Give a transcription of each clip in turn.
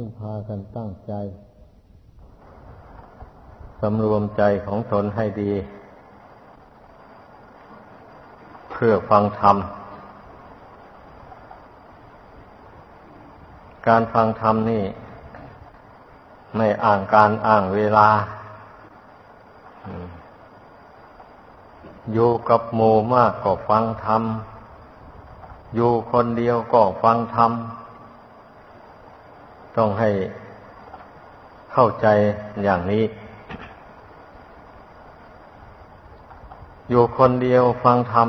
จึงพากันตั้งใจสำรวมใจของตนให้ดี เพื่อฟังธรรม การฟังธรรมนี่ ไม่อ่างการอ่างเวลา อยู่กับหมู่มากก็ฟังธรรม อยู่คนเดียวก็ฟังธรรม ต้องให้เข้าใจอย่างนี้ อยู่คนเดียวฟังธรรม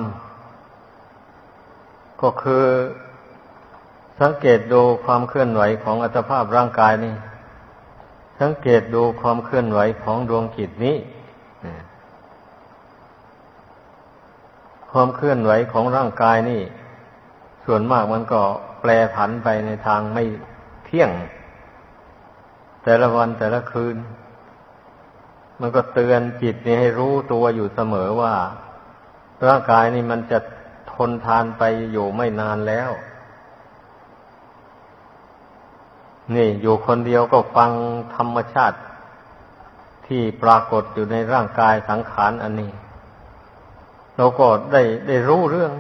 ก็คือสังเกตดูความเคลื่อนไหวของอัตภาพร่างกายนี่ สังเกตดูความเคลื่อนไหวของดวงจิตนี้ ความเคลื่อนไหวของร่างกายนี่ ส่วนมากมันก็แปรผันไปในทางไม่เที่ยง แต่ละวันแต่ละคืน มันก็เตือนจิตนี่ให้รู้ตัวอยู่เสมอว่า ร่างกายนี่มันจะทนทานไปอยู่ไม่นานแล้ว นี่อยู่คนเดียวก็ฟังธรรมชาติ ที่ปรากฏอยู่ในร่างกายสังขารอันนี้เราก็ได้ได้รู้เรื่อง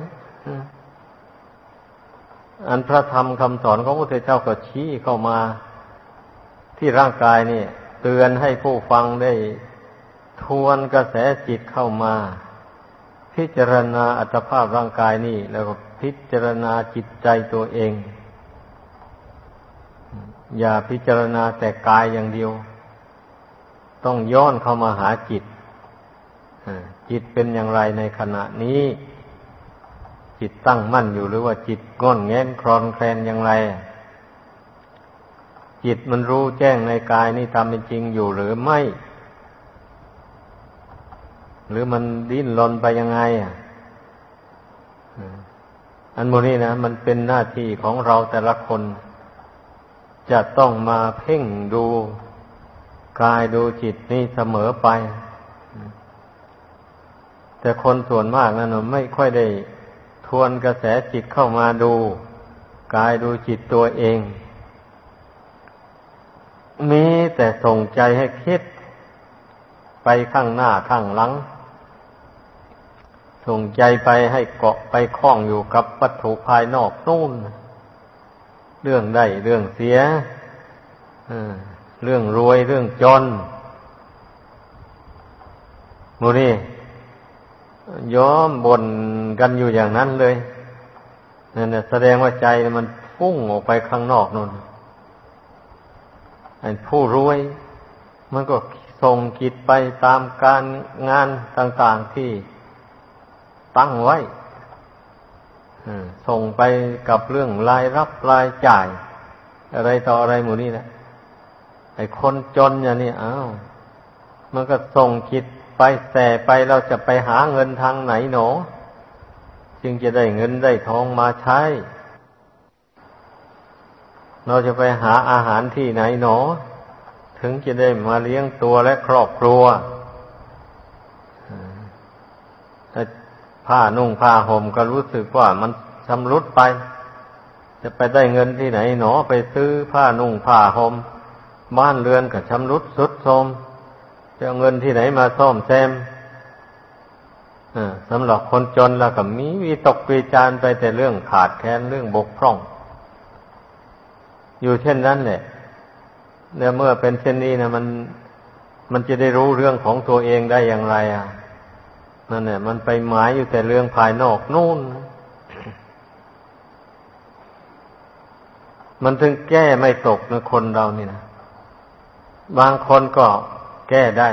อันพระธรรมคำสอนของพระพุทธเจ้าก็ชี้เข้ามา ที่ร่างกายนี่ เตือนให้ผู้ฟังได้ทวนกระแสจิตเข้ามา พิจารณาอัตภาพร่างกายนี่ แล้วก็พิจารณาจิตใจตัวเอง อย่าพิจารณาแต่กายอย่างเดียว ต้องย้อนเข้ามาหาจิตจิตเป็นอย่างไรในขณะนี้ จิตตั้งมั่นอยู่หรือว่าจิตง่อนแง้นคลอนแคลนอย่างไร จิตมันรู้แจ้งในกายนี่ตามเป็นจริงอยู่หรือไม่ หรือมันดิ้นรนไปยังไงอะอันโมนี้นะมันเป็นหน้าที่ของเราแต่ละคน จะต้องมาเพ่งดูกายดูจิตนี่เสมอไป แต่คนส่วนมากนั้นไม่ค่อยได้ทวนกระแสจิตเข้ามาดู กายดูจิตตัวเอง มีแต่ส่งใจให้คิด ไปข้างหน้าข้างหลัง ส่งใจไปให้เกาะไปคล้องอยู่กับวัตถุภายนอกนู่น เรื่องได้เรื่องเสียเรื่องรวยเรื่องจนมูนี่ย้อมบ่นกันอยู่อย่างนั้นเลยนั่นแสดงว่าใจมันฟุ้งออกไปข้างนอกนู่น ผู้รวย มันก็ส่งกิจไปตามการงานต่างๆที่ตั้งไว้ส่งไปกับเรื่องรายรับรายจ่าย อะไรต่ออะไรหมู่นี้นะไอ้คนจนอย่างนี้อ้าวมันก็ส่งจิตไปแต่ไปเราจะไปหาเงินทางไหนหนอ จึงจะได้เงินได้ทองมาใช้ เราจะไปหาอาหารที่ไหนหนอ ถึงจะได้มาเลี้ยงตัวและครอบครัวผ้านุ่งผ้าห่มก็รู้สึกว่ามันชำรุดไป จะไปได้เงินที่ไหนหนอไปซื้อผ้านุ่งผ้าห่มบ้านเรือนก็ชำรุดสุดโทรมจะเอาเงินที่ไหนมาซ่อมแซมสำหรับคนจนแล้วก็มีวิตกวิจารไปแต่เรื่องขาดแคลนเรื่องบกพร่อง อยู่เช่นนั้นแหละเนี่ยเมื่อเป็นเช่นนี้นะมันมันจะได้รู้เรื่องของตัวเองได้อย่างไร อะนั่นเนี่ยมันไปหมายอยู่แต่เรื่องภายนอกนู่น มันถึงแก้ไม่ตกนะคนเรานี่นะบางคนก็แก้ได้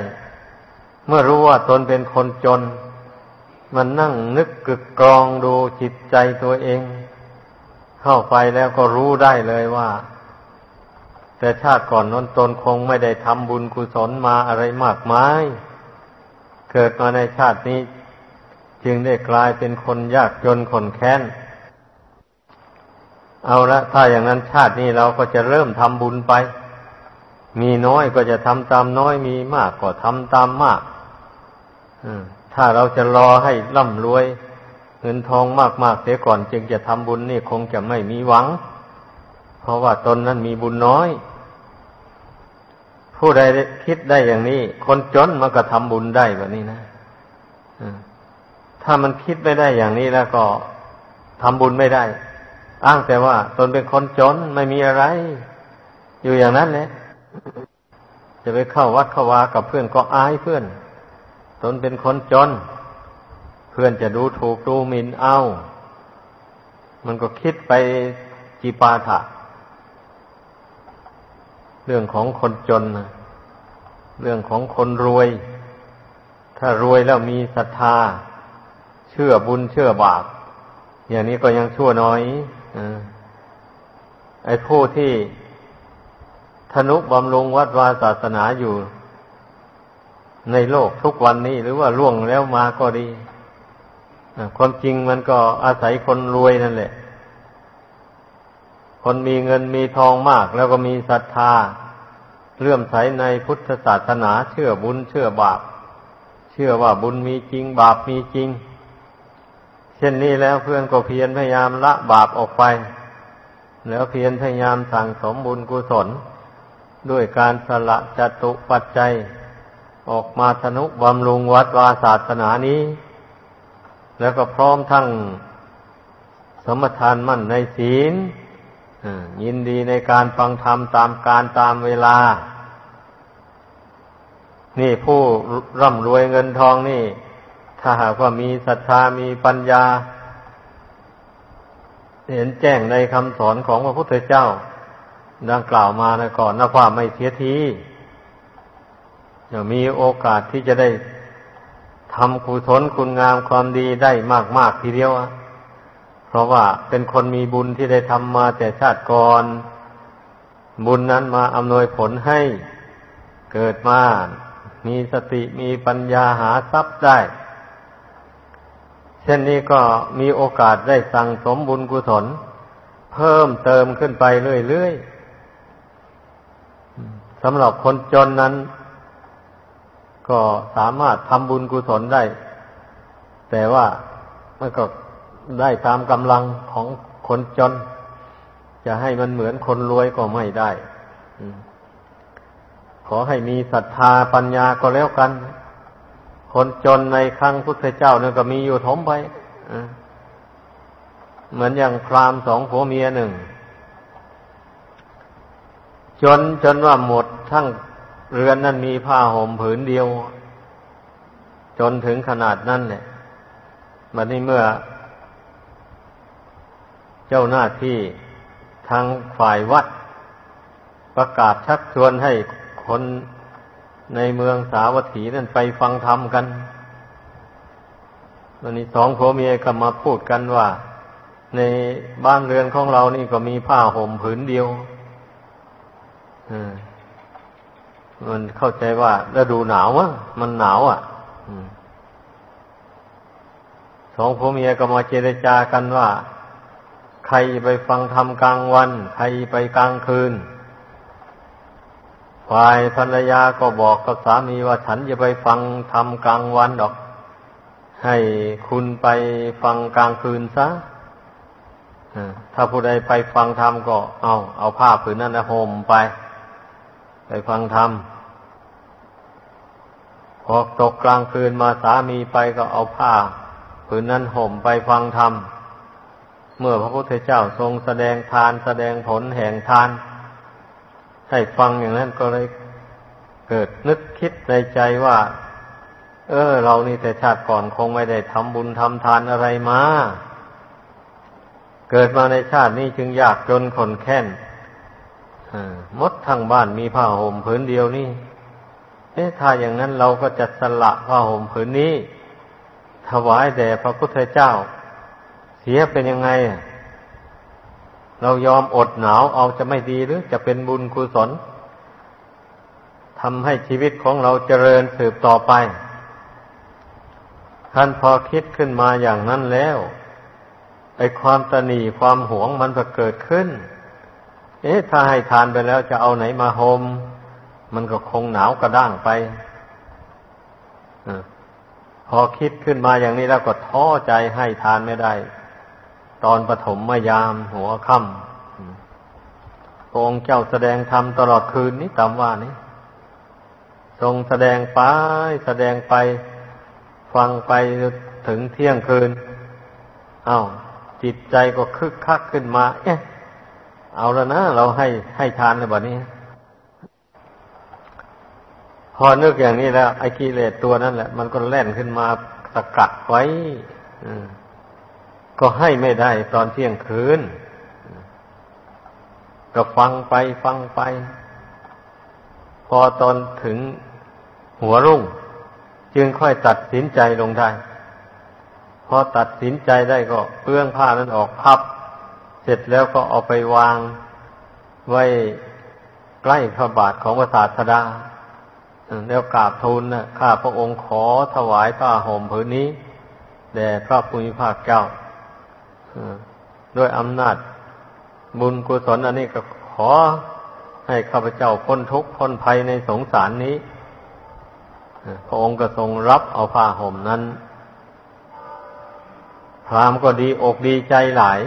เมื่อรู้ว่าตนเป็นคนจน มันนั่งนึกกึกกรองดูจิตใจตัวเอง เข้าไปแล้วก็รู้ได้เลยว่า แต่ชาติก่อนน้นตนคงไม่ได้ทำบุญกุศลมาอะไรมากมาย เกิดมาในชาตินี้ จึงได้กลายเป็นคนยากจนคนแค้น เอาละถ้าอย่างนั้นชาตินี้เราก็จะเริ่มทำบุญไป มีน้อยก็จะทำตามน้อย มีมากก็ทำตามมากถ้าเราจะรอให้ร่ำรวย เงินทองมากๆเสียก่อน จึงจะทำบุญนี่คงจะไม่มีหวัง เพราะว่าตนนั้นมีบุญน้อย ผู้ใดคิดได้อย่างนี้ คนจนมันก็ทำบุญได้แบบนี้นะถ้ามันคิดไม่ได้อย่างนี้แล้วก็ทำบุญไม่ได้ อ้างแต่ว่า ตนเป็นคนจนไม่มีอะไร อยู่อย่างนั้นแหละจะไปเข้าวัดเข้าวากับเพื่อนก็อายเพื่อน ตนเป็นคนจน เพื่อนจะดูถูกดูหมิ่นเอา มันก็คิดไปจีปาถะ เรื่องของคนจนนะเรื่องของคนรวย ถ้ารวยแล้วมีศรัทธา เชื่อบุญเชื่อบาป อย่างนี้ก็ยังชั่วน้อยอไอ้ผู้ที่ธนุบำรุงวัดวาศาสนาอยู่ ในโลกทุกวันนี้หรือว่าล่วงแล้วมาก็ดีความจริงมันก็อาศัยคนรวยนั่นแหละ คนมีเงินมีทองมาก แล้วก็มีศรัทธาเลื่อมใสในพุทธศาสนาเชื่อบุญเชื่อบาป เชื่อว่าบุญมีจริง บาปมีจริง เช่นนี้แล้วเพื่อนก็เพียรพยายามละบาปออกไป แล้วเพียรพยายามสั่งสมบุญกุศล ด้วยการสละจตุปัจจัย ออกมาสนุบำรุงวัดวาศาสนานี้ แล้วก็พร้อมทั้งสมทานมั่นในศีล ยินดีในการฟังธรรมตามการตามเวลา นี่ผู้ร่ำรวยเงินทองนี่ ถ้าหากว่ามีศรัทธามีปัญญา เห็นแจ้งในคำสอนของพระพุทธเจ้า ดังกล่าวมานะก่อนนะว่าไม่เสียทีจะมีโอกาสที่จะได้ทำกุศลคุณงามความดีได้มาก ๆ ทีเดียวอะ ราะว่าเป็นคนมีบุญที่ได้ทำมาแต่ชาติก่อน บุญนั้นมาอำนวยผลให้เกิดมา มีสติมีปัญญาหาทรัพย์ได้ เช่นนี้ก็มีโอกาสได้สั่งสมบุญกุศล เพิ่มเติมขึ้นไปเรื่อยๆสำหรับคนจนนั้น ก็สามารถทำบุญกุศลได้ แต่ว่ามันก็ ได้ตามกำลังของคนจน จะให้มันเหมือนคนรวยก็ไม่ได้ขอให้มีศรัทธาปัญญาก็แล้วกัน คนจนในครั้งพุทธเจ้าเนี่ยก็มีอยู่ทมไปเหมือนอย่างพรามสองผัวเมียหนึ่ง จนจนว่าหมดทั้งเรือนนั้นมีผ้าห่มผืนเดียว จนถึงขนาดนั้นเนี่ยมันนี้เมื่อ เจ้าหน้าที่ทางฝ่ายวัด ประกาศชักชวนให้คนในเมืองสาวัตถีนั่นไปฟังธรรมกันวันนี้สองผัวเมียก็มาพูดกันว่า ในบ้านเรือนของเรานี่ก็มีผ้าห่มผืนเดียวมันเข้าใจว่าฤดูหนาวมั้งมันหนาวอะสองผัวเมียก็มาเจรจากันว่า ใครไปฟังธรรมกลางวัน ใครไปกลางคืน ฝ่ายภรรยาก็บอกกับสามีว่าฉันจะไปฟังธรรมกลางวันดอก ให้คุณไปฟังกลางคืนซะถ้าผู้ใดไปฟังธรรมก็ เอาเอาผ้าผืนนั้นนะห่มไป ไปฟังธรรมพอตกกลางคืนมาสามีไปก็เอาผ้าผืนนั้นห่มไปฟังธรรม เมื่อพระพุทธเจ้าทรงแสดงทานแสดงผลแห่งทาน ให้ฟังอย่างนั้นก็เลยเกิดนึกคิดในใจว่า เออ เรานี่แต่ชาติก่อนคงไม่ได้ทำบุญทำทานอะไรมา เกิดมาในชาตินี้จึงยากจนขนแค้นมดทางบ้านมีผ้าห่มผืนเดียวนี่เอ๊ะถ้าอย่างนั้นเราก็จะสละผ้าห่มผืนนี้ ถวายแด่พระพุทธเจ้า สียเป็นยังไง เรายอมอดหนาวเอาจะไม่ดีหรือจะเป็นบุญกุศลทำให้ชีวิตของเราเจริญสืบต่อไปท่านพอคิดขึ้นมาอย่างนั้นแล้วไอ้ความตนีความหวงมันจะเกิดขึ้น เอ๊ะถ้าให้ทานไปแล้วจะเอาไหนมาโฮมมันก็คงหนาวกระด้างไปพอคิดขึ้นมาอย่างนี้แล้วก็ท้อใจให้ทานไม่ได้ ตอนปฐมมยามหัวค่ำองค์เจ้าแสดงธรรมตลอดคืนนี้ตามว่านี้ ทรงแสดงไปแสดงไป ฟังไปถึงเที่ยงคืน เอา้า จิตใจก็คึกคักขึ้นมา เอ๊ะ เอาแล้วนะเราให้ให้ทานในบัดนี้ พอนึกอย่างนี้แล้ว ไอ้กิเลสตัวนั้นแหละ มันก็แล่นขึ้นมาสกัดไว้ อืม ก็ให้ไม่ได้ตอนเที่ยงคืน ก็ฟังไปฟังไป พอตอนถึงหัวรุ่ง จึงค่อยตัดสินใจลงได้ พอตัดสินใจได้ก็เปื้องผ้านั้นออกพับ เสร็จแล้วก็เอาไปวางไว้ใกล้พระบาทของพระศาสดาแล้วกราบทูลนะข้าพระองค์ขอถวายผ้าห่มผืนนี้แด่พระภูมิภาคเจ้า ด้วยอำนาจบุญกุศลอันนี้ก็ขอให้ข้าพเจ้าพ้นทุกข์พ้นภัยในสงสารนี้พระองค์ก็ทรงรับเอาผ้าห่มนั้น พรามก็ดีอกดีใจหลาย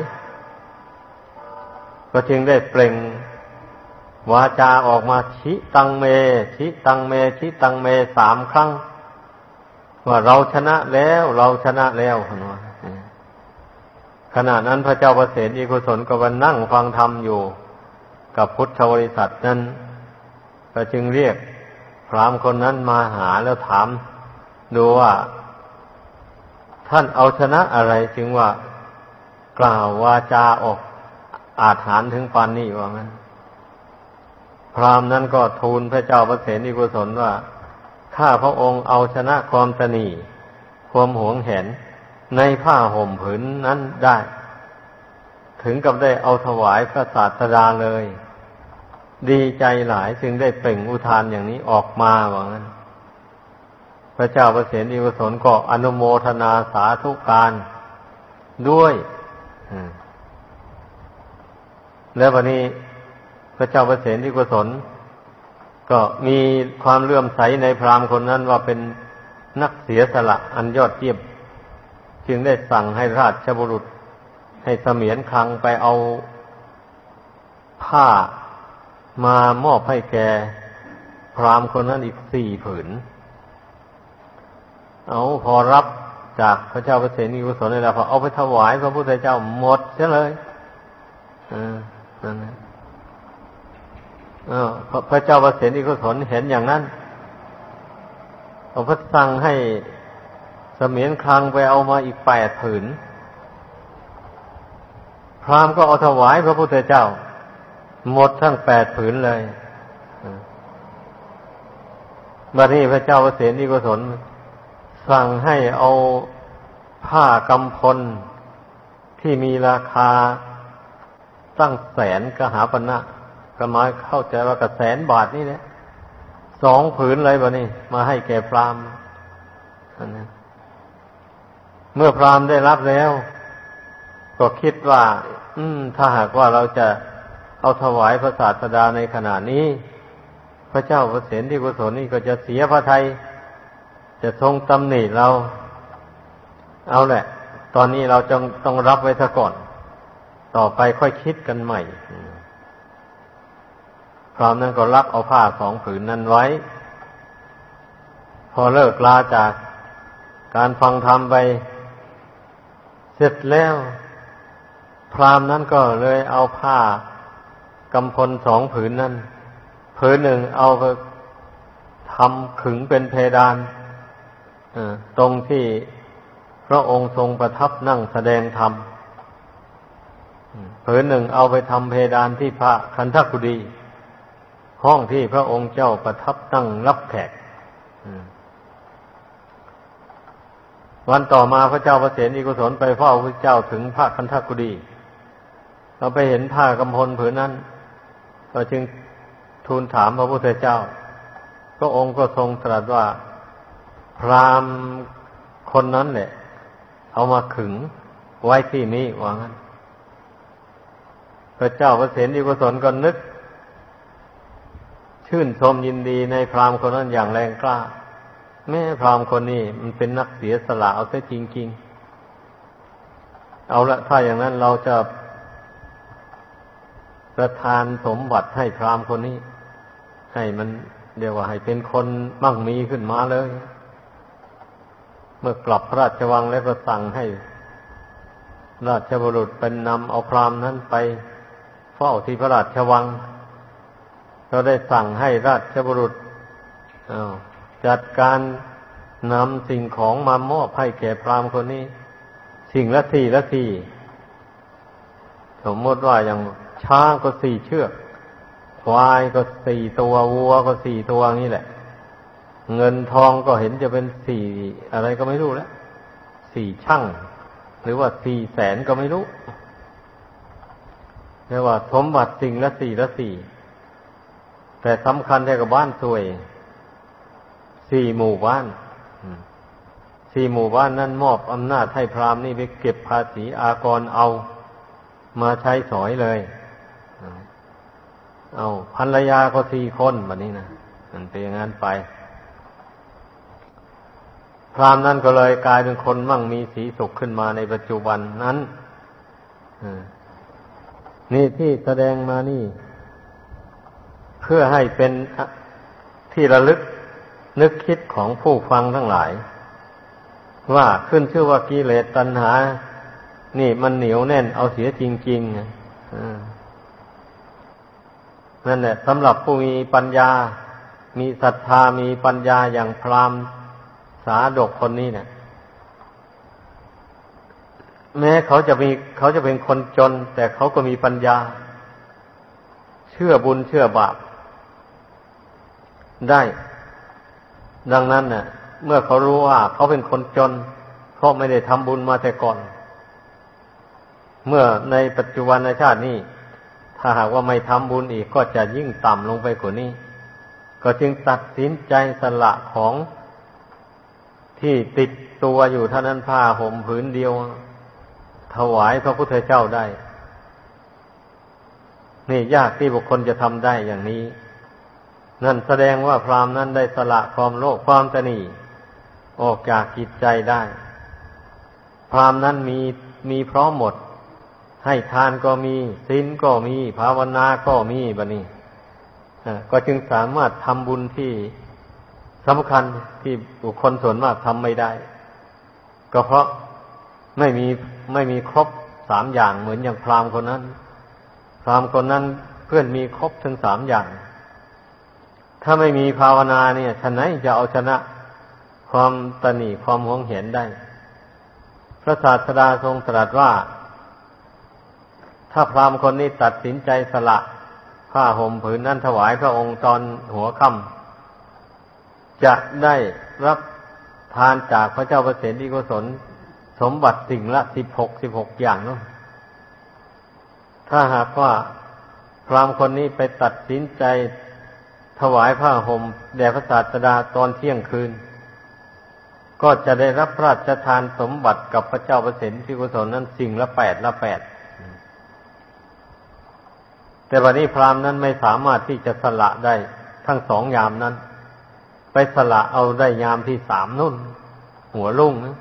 ก็จึงได้เปล่ง วาจาออกมาชิตังเม ชิตังเม ชิตังเมสามครั้ง ว่าเราชนะแล้ว เราชนะแล้ว ขณะนั้นพระเจ้าประเสฐอีกุศลก็วันนั่งฟังธรรมอยู่กับพุทธบริษัทนั้นก็จึงเรียกพรามคนนั้นมาหาแล้วถามดูว่า ท่านเอาชนะอะไรจึงว่ากล่าววาจาออกอาถานถึงปานนี้ว่างั้น พรามนั้นก็ทูลพระเจ้าพระเสนีกุศลว่า ข้าพระองค์เอาชนะความตนีความหวงเห็น ในผ้าห่มผืนนั้นได้ ถึงกับได้เอาถวายพระศาสดาเลย ดีใจหลายจึงได้เปล่งอุทานอย่างนี้ออกมาว่างั้น พระเจ้าประเสนิวสนก็อนุโมทนาสาธุการด้วยแล้ววันนี้พระเจ้าประเสนิกุศลก็มีความเลื่อมใสในพราหมณ์คนนั้นว่าเป็นนักเสียสละอันยอดเยี่ยม จึงได้สั่งให้ราชบุรุษ ให้เสมียนคลังไปเอาผ้ามามอบให้แกพรามคนนั้นอีกสี่ผืน เอาพอรับจากพระเจ้าพระเสนีกุศลนี่แล้วพอเอาไปถวายพระพุทธเจ้าหมดเสียเลยอ่านั่นนะพระเจ้าพระเสนีกุศลเห็นอย่างนั้นเอาพระสั่งให้ สมียนคลังไปเอามาอีกแปดผืน พรามก็เอาถวายพระพุทธเจ้า หมดทั้งแปดผืนเลยบัดนี้พระเจ้าเสนีกุศลสั่งให้เอาผ้ากำพลที่มีราคาตั้งแสนกหาปณะก็หมาเข้าใจว่ากระแสนบาทนี่แหละสองผืนเลยบะนี่มาให้แก่พรามน เมื่อพรามได้รับแล้ว ก็คิดว่า อืม ถ้าหากว่าเราจะเอาถวายพระศาสดาในขณะนี้ พระเจ้าพระเสนที่กุศลนี่ก็จะเสียพระไทยจะทรงตำหนิเรา เอาแหละ ตอนนี้เราจงต้องรับไว้ซะก่อน ต่อไปค่อยคิดกันใหม่พร้อมนั้นก็รับเอาผ้าสองผืนนั้นไว้ พอเลิกลาจากการฟังธรรมไป เสร็จแล้ว พรามนั้นก็เลยเอาผ้ากำพลสองผืนนั้นผืนหนึ่งเอาไปทำขึงเป็นเพดานตรงที่พระองค์ทรงประทับนั่งแสดงธรรมผืนหนึ่งเอาไปทำเพดานที่พระคันธกุดี ห้องที่พระองค์เจ้าประทับนั่งรับแขก วันต่อมาพระเจ้าประเสนิกุศลไปเฝ้าพระเจ้าถึงพระคันธกุดีเราไปเห็นผ้ากำพลผืนนั้นเราจึงทูลถามพระพุทธเจ้า พระองค์ก็ทรงตรัสว่าพรามคนนั้นแหละเอามาขึงไว้ที่นี้ว่างั้น พระเจ้าพระเสนดีกุศลก็นึก ชื่นชมยินดีในพรามคนนั้นอย่างแรงกล้า แม่พรามคนนี้มันเป็นนักเสียสละเอาซะจริงๆ เอาละถ้าอย่างนั้นเราจะประทานสมบัติให้พรามคนนี้ ให้มันเรียกว่าให้เป็นคนมั่งมีขึ้นมาเลย เมื่อกลับพระราชวังแล้วก็สั่งให้ ราชบุรุษเป็นนำเอาพรามนั้นไปเฝ้าที่พระราชวังก็ได้สั่งให้ราชบุรุษ จัดการนำสิ่งของมามอบให้แก่พรามคนนี้ สิ่งละสี่ละสี่สมมติว่าอย่างช้างก็สี่เชือก ควายก็สี่ตัววัวก็สี่ตัวนี่แหละ เงินทองก็เห็นจะเป็นสี่อะไรก็ไม่รู้แล้วสี่ช่างหรือว่าสี่แสนก็ไม่รู้เรียกว่าสมบัติสิ่งละสี่ละสี่แต่สำคัญแค่กับบ้านสวย สี่หมู่บ้านสี่หมู่บ้านนั้นมอบอำนาจให้พราหมณ์นี่ไปเก็บภาษีอากรเอามาใช้สอยเลย เอาภรรยาก็สี่คนแบบนี้นะมันเป็นอย่างนั้นไป พรามนั้นก็เลยกลายเป็นคนมั่งมีสีสุขขึ้นมาในปัจจุบันนั้นนี่ที่แสดงมานี่ เพื่อให้เป็นที่ระลึก นึกคิดของผู้ฟังทั้งหลาย ว่าขึ้นชื่อว่ากิเลสตัณหา นี่มันเหนียวแน่นเอาเสียจริงๆนั่นแหละสำหรับผู้มีปัญญา มีศรัทธามีปัญญาอย่างพรามสาดกคนนี้เนี่ยแม้เขาจะมีเขาจะเป็นคนจน แต่เขาก็มีปัญญา เชื่อบุญเชื่อบาปได้ ดังนั้นเน่ะเมื่อเขารู้ว่าเขาเป็นคนจน เพราะไม่ได้ทำบุญมาแต่ก่อน เมื่อในปัจจุบันในชาตินี้ ถ้าหากว่าไม่ทำบุญอีกก็จะยิ่งต่ำลงไปกว่านี้ ก็จึงตัดสินใจสละของที่ติดตัวอยู่เท่านั้นผ้าห่มผืนเดียว ถวายพระพุทธเจ้าได้ นี่ยากที่บุคคลจะทำได้อย่างนี้ นั่นแสดงว่าพรามนั้นได้สละความโลภความตนีออกจากจิตใจได้ พรามนั้นมีมีพร้อมหมด ให้ทานก็มีศีลก็มี ภาวนาก็มีบะนี้ก็จึงสามารถทำบุญที่สำคัญที่บุคคลส่วนมากทำไม่ได้ ก็เพราะไม่มีไม่มีครบสามอย่างเหมือนอย่างพรามคนนั้น พรามคนนั้นเพื่อนมีครบทั้งสามอย่าง ถ้าไม่มีภาวนาเนี่ยฉะไหนจะเอาชนะความตนีความหวงเห็นได้ พระศาสดาทรงตรัสว่า ถ้าพราหมณ์คนนี้ตัดสินใจสละผ้าห่มผืนนั้นถวายพระองค์ตอนหัวค่ำจะได้รับทานจากพระเจ้าประเสริฐที่กุศลสมบัติสิ่งละสิบหกสิบหกอย่างนู้นถ้าหากว่าพราหมณ์คนนี้ไปตัดสินใจ ถวายผ้าห่มแด่พระศาสดาตอนเที่ยงคืน ก็จะได้รับพระราชทานสมบัติกับพระเจ้าประเสริฐที่กุศลนั้นสิ่งละแปดละแปดแต่วันนี้พราหมณ์นั้นไม่สามารถที่จะสละได้ทั้งสองยามนั้น ไปสละเอาได้ยามที่สามนุ่น หัวลุ่งนะ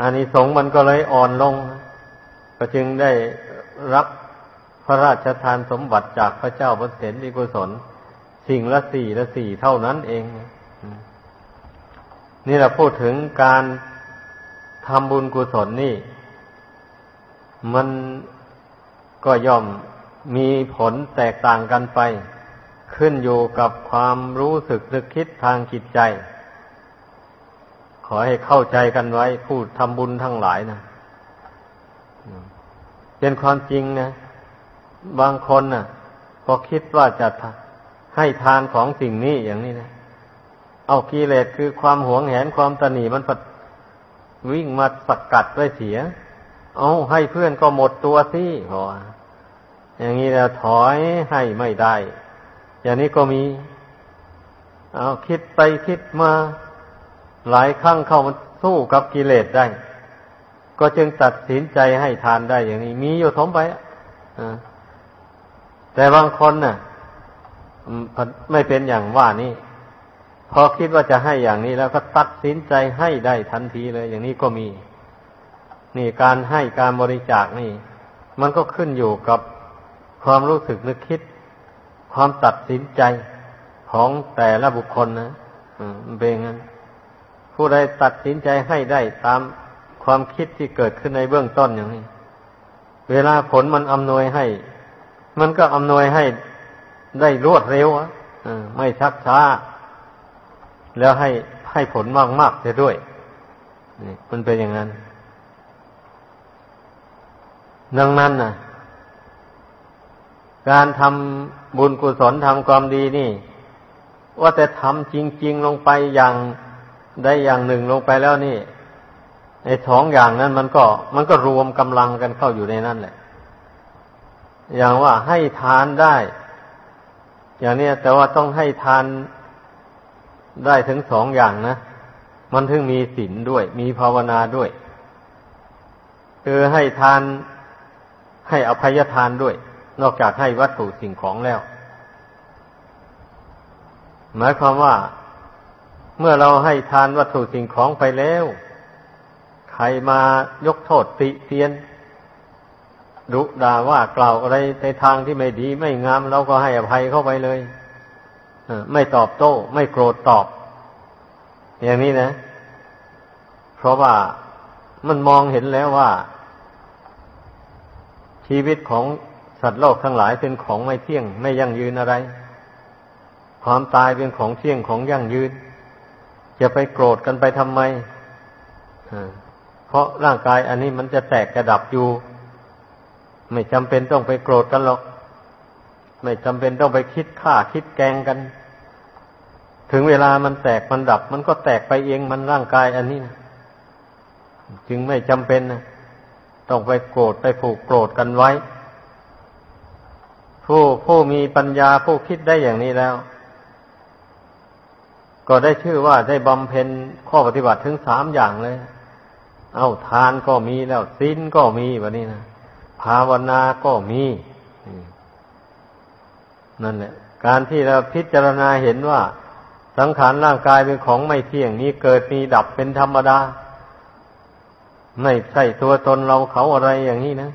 อันนี้สงมันก็เลยอ่อนลงก็จึงได้รับพระราชทานสมบัติจากพระเจ้าพระเสนิกุศล สิ่งละสี่ละสี่เท่านั้นเอง นี่เราพูดถึงการทำบุญกุศลนี่ มันก็ย่อมมีผลแตกต่างกันไป ขึ้นอยู่กับความรู้สึกนึกคิดทางจิตใจ ขอให้เข้าใจกันไว้ พูดทำบุญทั้งหลายนะเป็นความจริงนะ บางคนนะ่ะ ก็คิดว่าจะ ให้ทานของสิ่งนี้อย่างนี้นะ เอากิเลสคือความหวงแหนความตนีมันวิ่งมาสกัดไว้เสีย เอาให้เพื่อนก็หมดตัวสิพออย่างนี้แล้วถอยให้ไม่ได้ อย่างนี้ก็มี เอาคิดไปคิดมา หลายครั้งเข้ามันสู้กับกิเลสได้ ก็จึงตัดสินใจให้ทานได้อย่างนี้ มีอยู่ทมไปแต่บางคนน่ะ ไม่เป็นอย่างว่านี้พอคิดว่าจะให้อย่างนี้แล้วก็ตัดสินใจให้ได้ทันทีเลย อย่างนี้ก็มี นี่การให้การบริจาคนี่ มันก็ขึ้นอยู่กับความรู้สึกนึกคิด ความตัดสินใจของแต่ละบุคคลนะมันเป็นงั้น ผู้ใดตัดสินใจให้ได้ตามความคิดที่เกิดขึ้นในเบื้องต้นอย่างนี้ เวลาผลมันอำนวยให้ มันก็อำนวยให้ ได้รวดเร็วอะไม่ชักช้า แล้วให้ให้ผลมากมากจะด้วยนี่มันเป็นอย่างนั้น ดังนั้นนะการทำบุญกุศลทำความดีนี่ ว่าแต่ทำจริง ๆ ลงไปอย่างได้อย่างหนึ่งลงไปแล้วนี่ไอ้สองอย่างนั้นมันก็ มันก็รวมกำลังกันเข้าอยู่ในนั่นแหละ อย่างว่าให้ทานได้ อย่างนี้แต่ว่าต้องให้ทานได้ถึงสองอย่างนะ มันถึงมีศีลด้วย มีภาวนาด้วย คือให้ทานให้อภัยทานด้วย นอกจากให้วัตถุสิ่งของแล้ว หมายความว่าเมื่อเราให้ทานวัตถุสิ่งของไปแล้ว ใครมายกโทษติเตียน ดุด่าว่ากล่าวอะไรในทางที่ไม่ดีไม่งามเราก็ให้อภัยเข้าไปเลยไม่ตอบโต้ ไม่โกรธตอบ อย่างนี้นะ เพราะว่ามันมองเห็นแล้วว่า ชีวิตของสัตว์โลกทั้งหลายเป็นของไม่เที่ยง ไม่ยั่งยืนอะไร ความตายเป็นของเที่ยงของยั่งยืน จะไปโกรธกันไปทำไมเพราะร่างกายอันนี้มันจะแตกกระดับอยู่ ไม่จำเป็นต้องไปโกรธกันหรอก ไม่จำเป็นต้องไปคิดฆ่าคิดแกงกัน ถึงเวลามันแตกมันดับ มันก็แตกไปเองมันร่างกายอันนี้นะจึงไม่จำเป็นนะต้องไปโกรธไปผูกโกรธกันไว้ ผู้ผู้มีปัญญาผู้คิดได้อย่างนี้แล้ว ก็ได้ชื่อว่าได้บำเพ็ญข้อปฏิบัติถึงสามอย่างเลย เอาทานก็มีแล้วศีลก็มีแบบนี้นะ ภาวนาก็มีนั่นแหละการที่เราพิจารณาเห็นว่า สังขารร่างกายเป็นของไม่เที่ยงมีเกิดมีดับเป็นธรรมดา ไม่ใช่ตัวตนเราเขาอะไรอย่างนี้นะ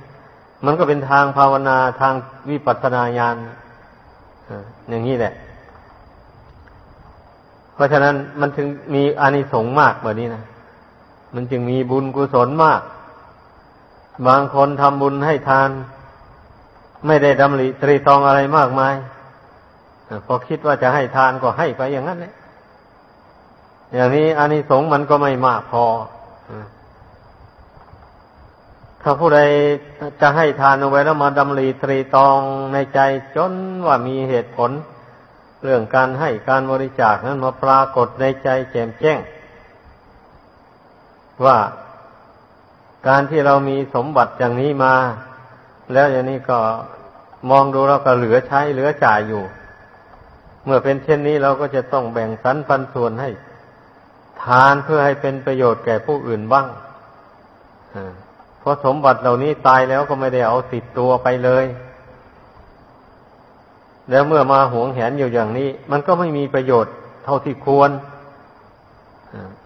มันก็เป็นทางภาวนาทางวิปัสสนาญาณอย่างนี้แหละ เพราะฉะนั้นมันถึงมีอานิสงส์มากแบบนี้นะมันจึงมีบุญกุศลมาก บางคนทำบุญให้ทาน ไม่ได้ดำริตรีตองอะไรมากมายพอคิดว่าจะให้ทานก็ให้ไปอย่างนั้นเลยอย่างนี้อานิสงส์มันก็ไม่มากพอ ถ้าผู้ใดจะให้ทานเอาไว้แล้วมาดำริตรีตองในใจจนว่ามีเหตุผล เรื่องการให้การบริจาคนั้นมาปรากฏในใจแจ่มแจ้ง ว่า การที่เรามีสมบัติอย่างนี้มา แล้วอย่างนี้ก็มองดูเราก็เหลือใช้เหลือจ่ายอยู่ เมื่อเป็นเช่นนี้เราก็จะต้องแบ่งสรรปันส่วนให้ ทานเพื่อให้เป็นประโยชน์แก่ผู้อื่นบ้างเพราะสมบัติเหล่านี้ตายแล้วก็ไม่ได้เอาติดตัวไปเลย แล้วเมื่อมาหวงแหนอยู่อย่างนี้ มันก็ไม่มีประโยชน์เท่าที่ควร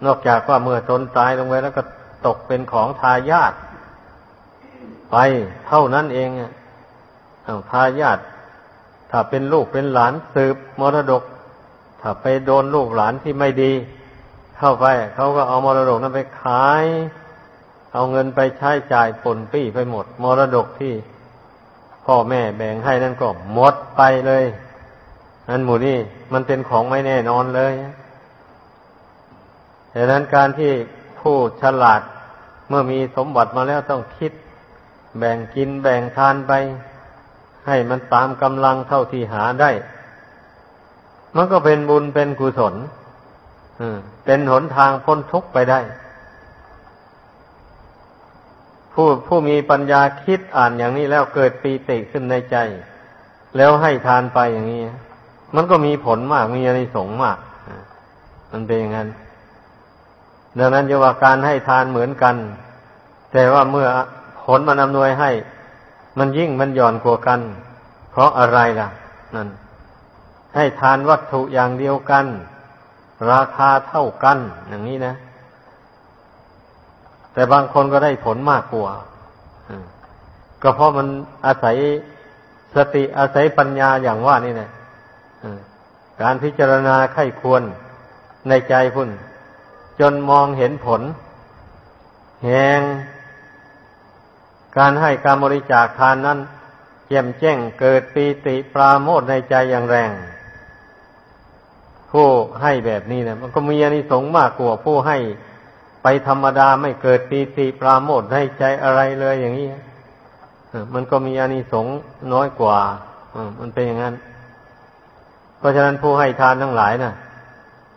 นอกจากว่าเมื่อตนตายลงไปแล้วก็ ตกเป็นของทายาทไปเท่านั้นเองทายาทถ้าเป็นลูกเป็นหลานสืบมรดก ถ้าไปโดนลูกหลานที่ไม่ดี เข้าไป เขาก็เอามรดกนั้นไปขาย เอาเงินไปใช้จ่ายปนปี้ไปหมด มรดกที่พ่อแม่แบ่งให้นั่นก็หมดไปเลยนั่นหมูนี่มันเป็นของไม่แน่นอนเลยดังนั้นการที่ ผู้ฉลาดเมื่อมีสมบัติมาแล้วต้องคิด แบ่งกินแบ่งทานไป ให้มันตามกำลังเท่าที่หาได้ มันก็เป็นบุญเป็นกุศลเป็นหนทางพ้นทุกข์ไปได้ ผู้ผู้มีปัญญาคิดอ่านอย่างนี้แล้วเกิดปีติขึ้นในใจ แล้วให้ทานไปอย่างนี้ มันก็มีผลมากมีอานิสงส์มาก มันเป็นอย่างนั้น ดังนั้นจะว่าการให้ทานเหมือนกัน แต่ว่าเมื่อผลมันอำนวยให้ มันยิ่งมันหย่อนกว่ากัน เพราะอะไรล่ะ นั่น ให้ทานวัตถุอย่างเดียวกัน ราคาเท่ากัน อย่างนี้นะ แต่บางคนก็ได้ผลมากกว่าก็เพราะมันอาศัยสติอาศัยปัญญาอย่างว่านี่นะการพิจารณาไข้ควรในใจพุ่น จนมองเห็นผล แห่งการให้การบริจาคทานนั้นแจ่มแจ้งเกิดปีติปราโมทในใจอย่างแรง ผู้ให้แบบนี้นะมันก็มีอานิสงส์มากกว่าผู้ให้ไปธรรมดาไม่เกิดปีติปราโมทในใจอะไรเลยอย่างนี้มันก็มีอานิสงส์น้อยกว่ามันเป็นอย่างนั้น เพราะฉะนั้นผู้ให้ทานทั้งหลายนะ่ะ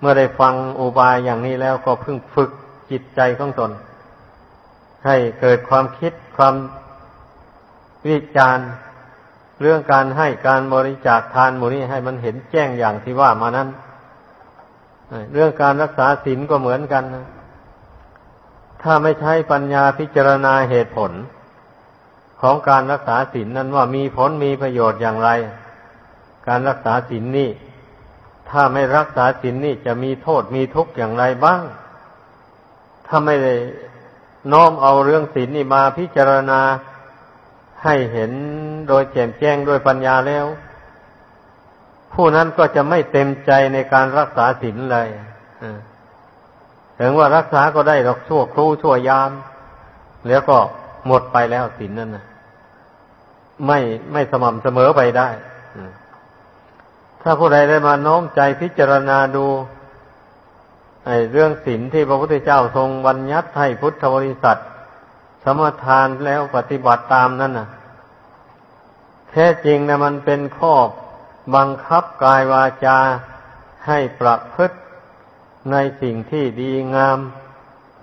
มื่อได้ฟังอุบายอย่างนี้แล้วก็พิ่งฝึกจิตใจของตน ให้เกิดความคิดความวิจารณ์เรื่องการให้การบริจาคทานหมู่นี้ให้มันเห็นแจ้งอย่างที่ว่ามานั้นเรื่องการรักษาศีลก็เหมือนกันนะถ้าไม่ใช้ปัญญาพิจารณาเหตุผล ของการรักษาศีลนนั้นว่ามีผลมีประโยชน์อย่างไร การรักษาศีลนนี้ ถ้าไม่รักษาศีลนนี้จะมีโทษมีทุกข์อย่างไรบ้าง ถ้าไม่ได้น้อมเอาเรื่องศีลนนี้มาพิจารณาให้เห็นโดยแจ่มแจ้งด้วยปัญญาแล้ว ผู้นั้นก็จะไม่เต็มใจในการรักษาศีลเลยถึงว่ารักษาก็ได้ดอกชั่วครูชั่วยาม แล้วก็หมดไปแล้วศีลนั่นนะไม่ไม่สม่ำเสมอไปได้ ถ้าผู้ใดได้มาน้อมใจพิจารณาดูไอ้เรื่องศีลที่พระพุทธเจ้าทรงบัญญัติให้พุทธบริษัท สมทานแล้วปฏิบัติตามนั่นน่ะ แท้จริงนะมันเป็นข้อบังคับกายวาจาให้ประพฤติในสิ่งที่ดีงาม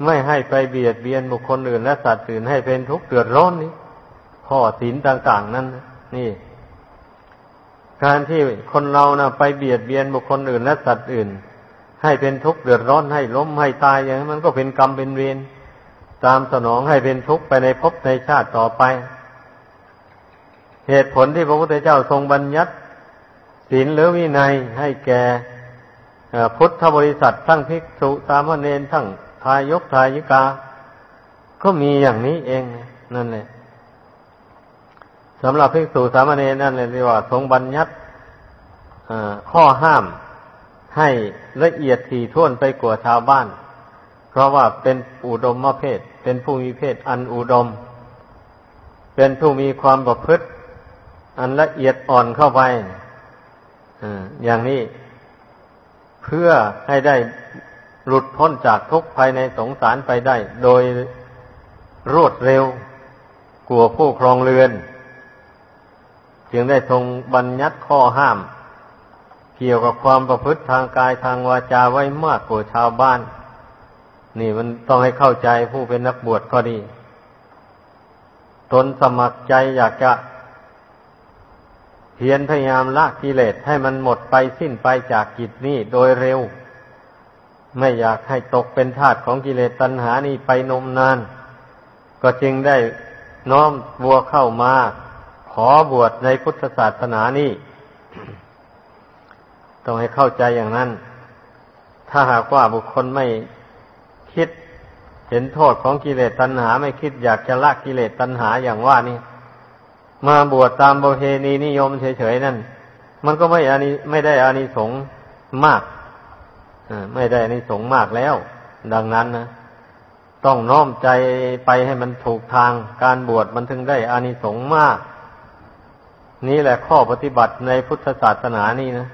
ไม่ให้ไปเบียดเบียนบุคคลอื่นและสัตว์อื่นให้เป็นทุกข์เดือดร้อนนี้ข้อศีลต่าง ๆ นั้นนี่ การที่คนเรานะไปเบียดเบียนบุคคลอื่นและสัตว์อื่น ให้เป็นทุกข์เดือดร้อนให้ล้มให้ตายอย่างนั้นมันก็เป็นกรรมเป็นเวรตามสนองให้เป็นทุกข์ไปในภพในชาติต่อไป เหตุผลที่พระพุทธเจ้าทรงบัญญัติศีลหรือวินัยให้แก่พุทธบริษัททั้งภิกษุสามเณรทั้งทายกทายิกา ก็มีอย่างนี้เองนั่นแหละ สำหรับภิกษุสามเณรนั่นเลยเรียกว่าทรงบัญญัติข้อห้ามให้ละเอียดถี่ถ้วนไปกว่าชาวบ้าน เพราะว่าเป็นอุดมมเพศ เป็นผู้มีเพศอันอุดม เป็นผู้มีความประพฤติ อันละเอียดอ่อนเข้าไปอย่างนี้ เพื่อให้ได้หลุดพ้นจากทุกข์ภายในสงสารไปได้ โดยรวดเร็วกลัวผู้ครองเรือน จึงได้ทรงบัญญัติข้อห้าม เกี่ยวกับความประพฤติทางกายทางวาจาไว้มากกว่าชาวบ้าน นี่มันต้องให้เข้าใจผู้เป็นนักบวชก็ดี ตนสมัครใจอยากจะเพียรพยายามละกิเลสให้มันหมดไปสิ้นไปจากกิจนี้โดยเร็ว ไม่อยากให้ตกเป็นทาสของกิเลสตัณหานี้ไปนมนาน ก็จึงได้น้อมบัวเข้ามา ขอบวชในพุทธศาสนานี้ต้องให้เข้าใจอย่างนั้น ถ้าหากว่าบุคคลไม่คิดเห็นโทษของกิเลสตัณหา ไม่คิดอยากจะละกิเลสตัณหาอย่างว่านี่มาบวชตามโบเฮณีนิยมเฉยๆนั่น มันก็ไม่อานิไม่ได้อานิสงส์มากไม่ได้อานิสงส์มากแล้ว ดังนั้นนะต้องน้อมใจไปให้มันถูกทางการบวชมันถึงได้อานิสงส์มาก นี่แหละข้อปฏิบัติในพุทธศาสนานี่นะ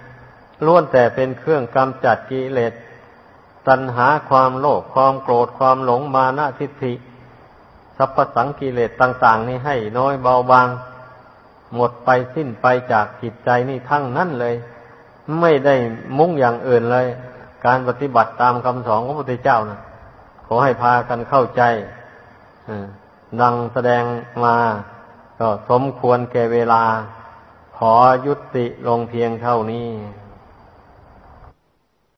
ล้วนแต่เป็นเครื่องกำจัดกิเลสตัณหาความโลภความโกรธความหลงมานะทิฏฐิสัพพสังกิเลสต่าง ๆ นี่ให้น้อยเบาบาง หมดไปสิ้นไปจากจิตใจนี่ทั้งนั้นเลย ไม่ได้มุ่งอย่างอื่นเลย การปฏิบัติตามคำสอนของพระพุทธเจ้านะขอให้พากันเข้าใจดังแสดงมาก็สมควรแก่เวลา ขอยุติลงเพียงเท่านี้